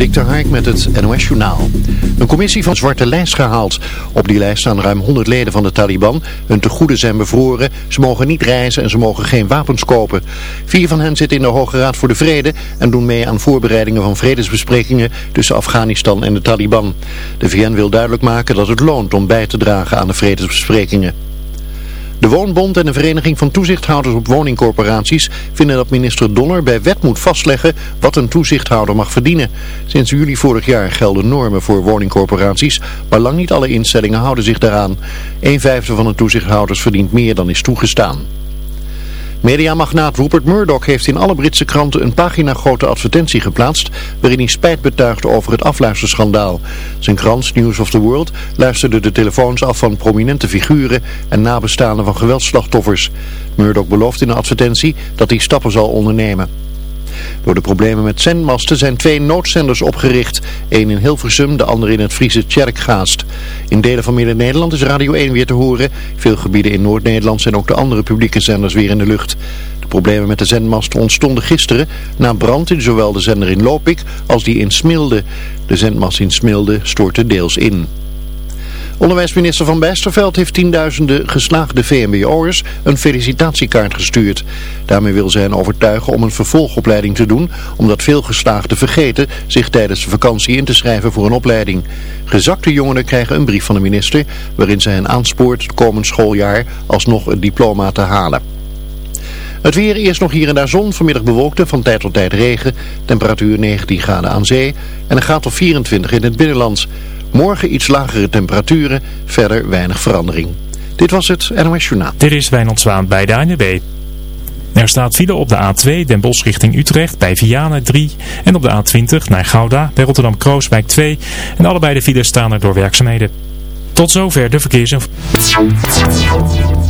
Dikter Hark met het NOS Journaal. Een commissie van zwarte lijst gehaald. Op die lijst staan ruim 100 leden van de Taliban. Hun tegoeden zijn bevroren, ze mogen niet reizen en ze mogen geen wapens kopen. Vier van hen zitten in de Hoge Raad voor de Vrede en doen mee aan voorbereidingen van vredesbesprekingen tussen Afghanistan en de Taliban. De VN wil duidelijk maken dat het loont om bij te dragen aan de vredesbesprekingen. De Woonbond en de Vereniging van Toezichthouders op Woningcorporaties vinden dat minister Donner bij wet moet vastleggen wat een toezichthouder mag verdienen. Sinds juli vorig jaar gelden normen voor woningcorporaties, maar lang niet alle instellingen houden zich daaraan. Een vijfde van de toezichthouders verdient meer dan is toegestaan. Mediamagnaat Rupert Murdoch heeft in alle Britse kranten een pagina grote advertentie geplaatst waarin hij spijt betuigde over het afluisterschandaal. Zijn krant News of the World luisterde de telefoons af van prominente figuren en nabestaanden van geweldsslachtoffers. Murdoch belooft in de advertentie dat hij stappen zal ondernemen. Door de problemen met zendmasten zijn twee noodzenders opgericht. Eén in Hilversum, de andere in het Friese Tjerkgaast. In delen van Midden-Nederland is Radio 1 weer te horen. Veel gebieden in Noord-Nederland zijn ook de andere publieke zenders weer in de lucht. De problemen met de zendmasten ontstonden gisteren na brand in zowel de zender in Lopik als die in Smilde. De zendmast in Smilde stortte deels in. Onderwijsminister Van Bijsterveld heeft tienduizenden geslaagde VMBO'ers een felicitatiekaart gestuurd. Daarmee wil ze hen overtuigen om een vervolgopleiding te doen, omdat veel geslaagden vergeten zich tijdens de vakantie in te schrijven voor een opleiding. Gezakte jongeren krijgen een brief van de minister waarin ze hen aanspoort het komend schooljaar alsnog een diploma te halen. Het weer eerst nog hier en daar zon, vanmiddag bewolkte, van tijd tot tijd regen. Temperatuur 19 graden aan zee en een graad of 24 in het binnenland. Morgen iets lagere temperaturen, verder weinig verandering. Dit was het NOS Journaal. Dit is Wijnand bij de ANWB. Er staat file op de A2 Den Bosch richting Utrecht bij Vianen 3 en op de A20 naar Gouda bij Rotterdam-Krooswijk 2 en allebei de files staan er door werkzaamheden. Tot zover de verkeersinformatie.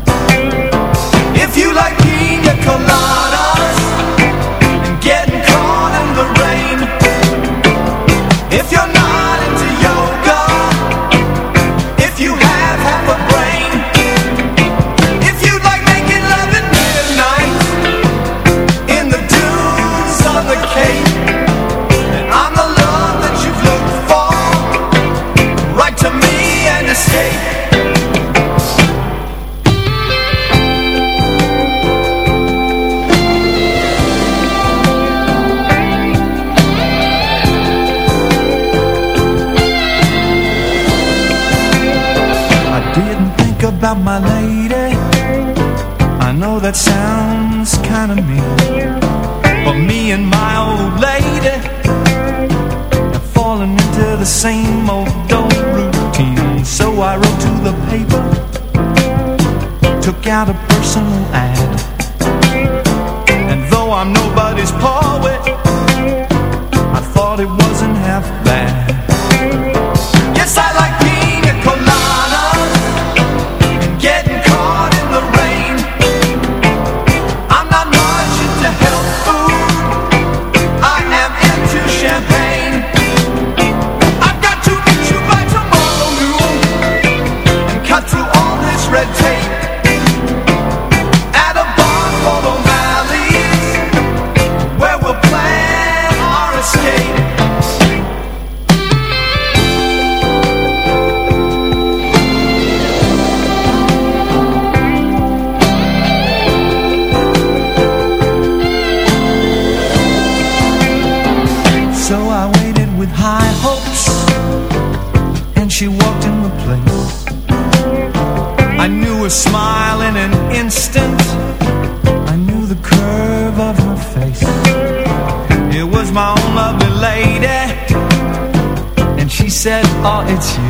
about my lady. I know that sounds kinda mean But me and my old lady Have fallen into the same old dull routine. So I wrote to the paper Took out a personal ad. And though I'm nobody's poet It's.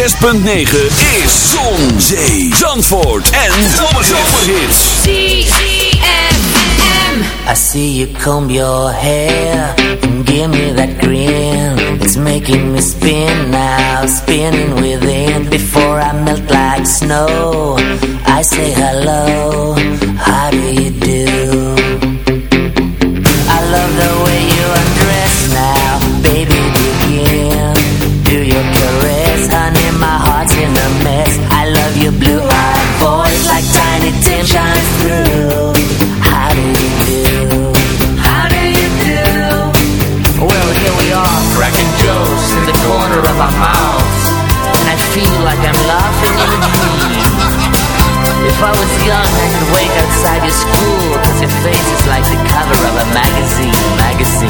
106.9 is Zon, Zee, Zandvoort en Zomerhits. ZFM. I see you comb your hair and give me that grin. It's making me spin now, spinning within. Before I melt like snow, I say hello. of a magazine, magazine.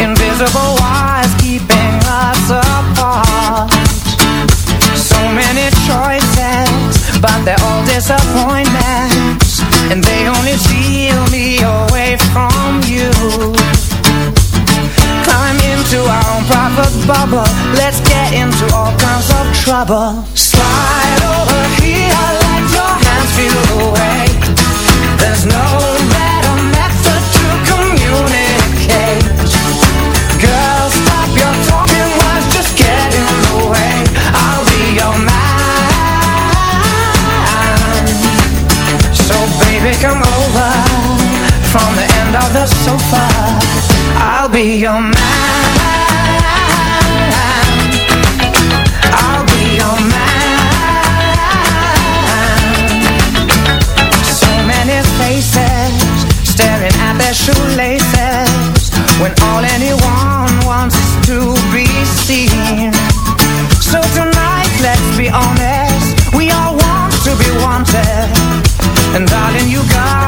Invisible wires keeping us apart. So many choices But they're all disappointments. And they only steal me away from you. Climb into our own private bubble. Let's get into all kinds of trouble. be your man staring at their shoelaces when all anyone wants to be seen. So tonight, let's be honest, we all want to be wanted. And darling, you got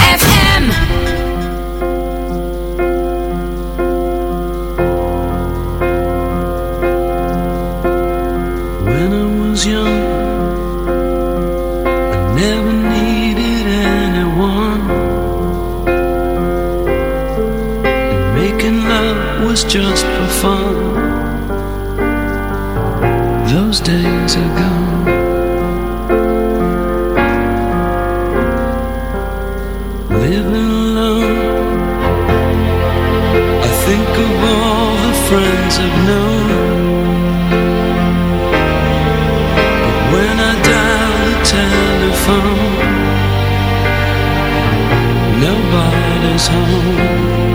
nobody's home.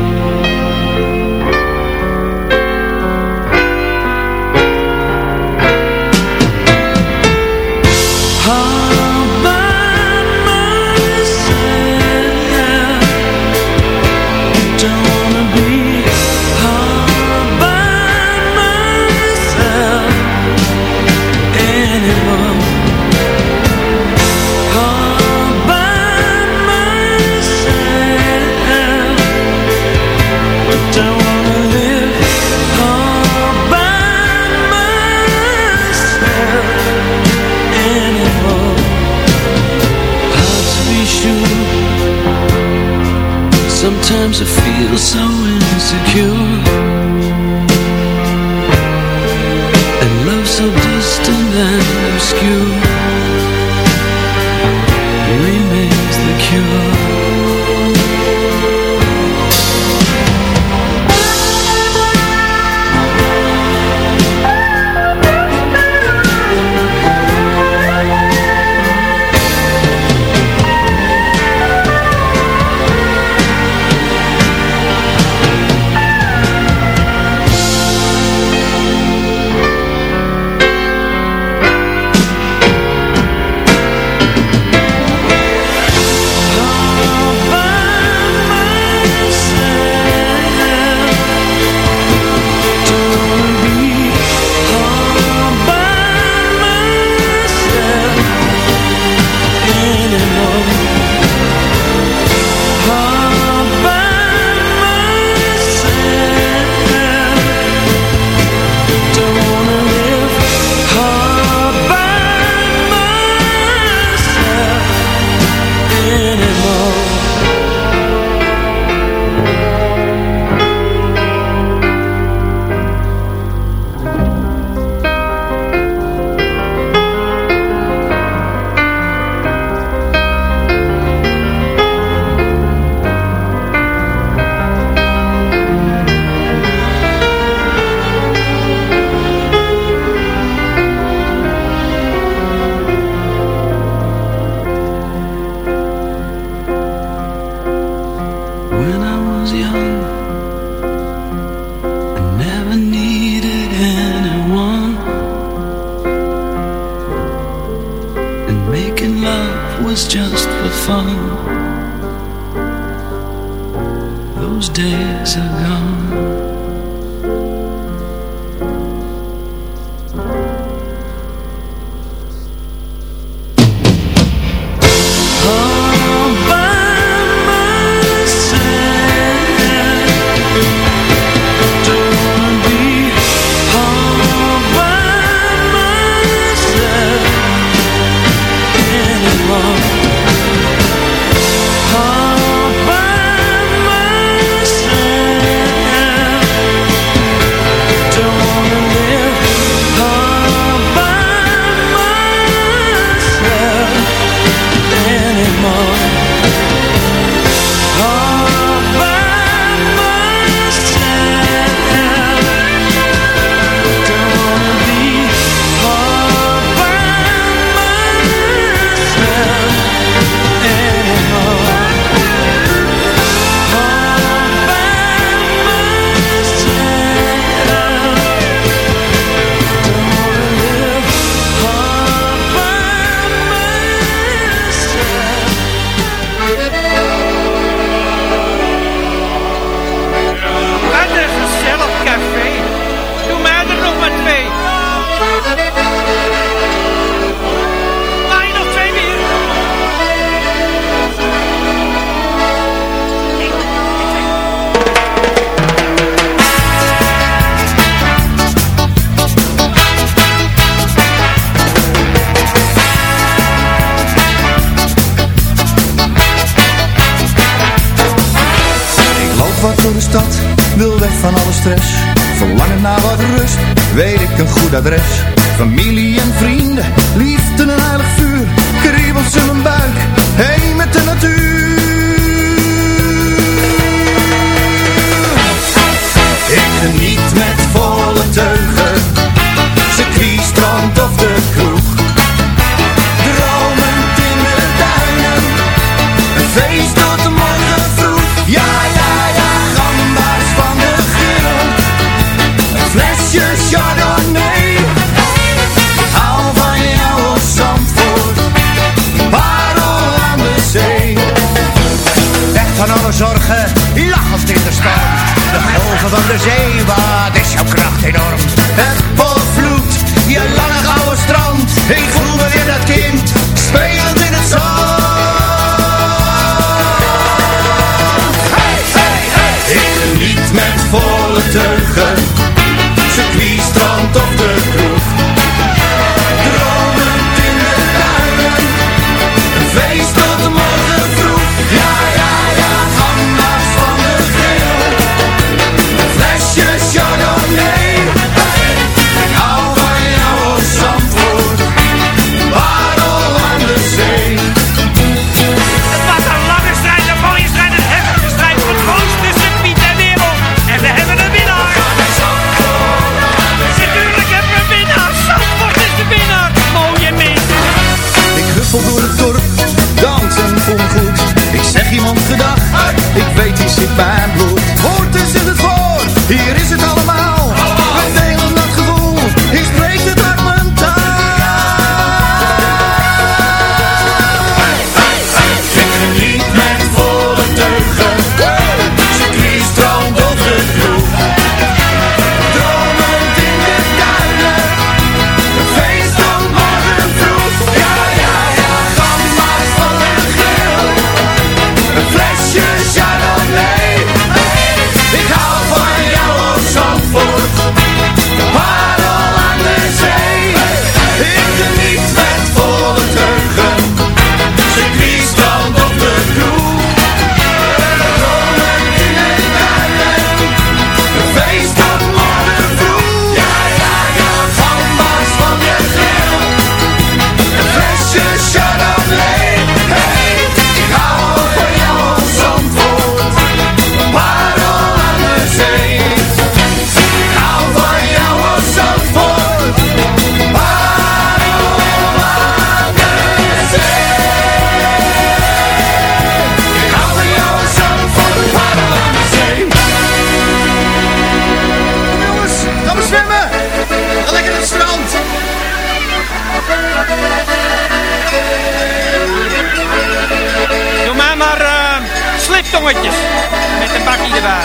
met een bakkie erbij.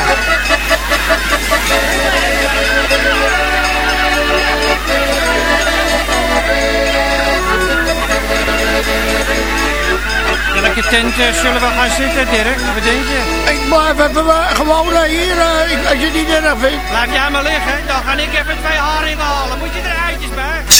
Welke tent eh, zullen we gaan zitten, Dirk? Wat denk je? Ik maar even gewoon hier, eh, als je die niet erg vindt. Laat jij maar liggen, dan ga ik even twee haringen halen. Moet je eruit?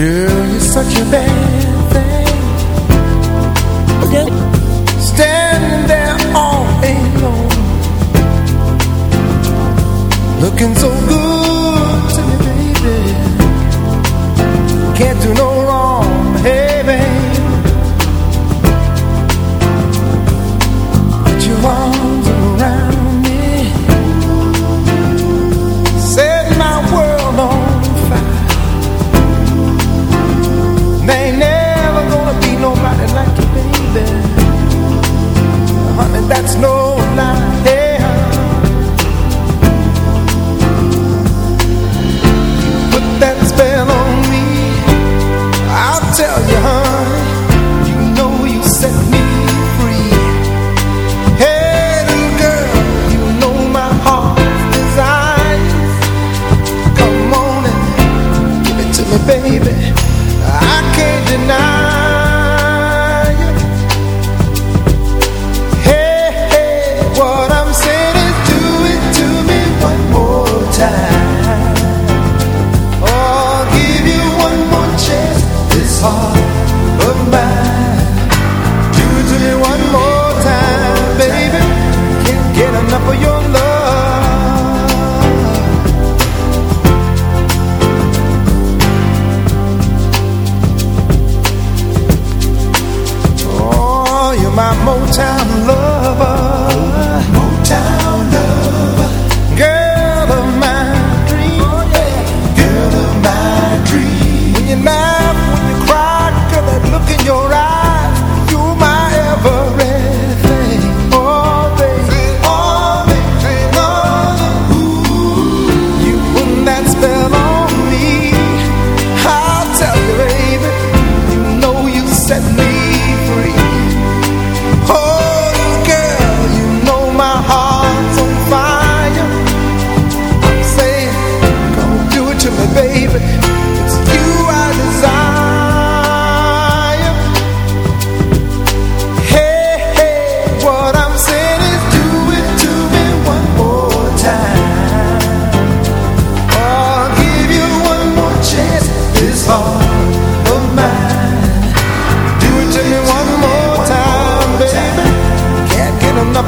Girl, you're such a bad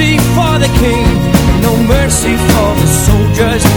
mercy for the king, no mercy for the soldiers.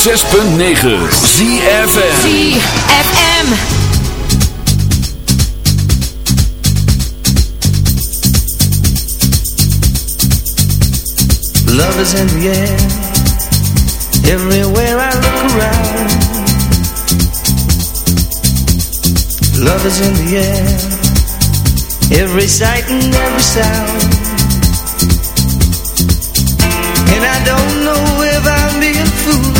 106.9 ZFM ZFM Love is in the air. Everywhere I look around. Love is in the air. Every sight and every sound. And I don't know if I'm being fooled.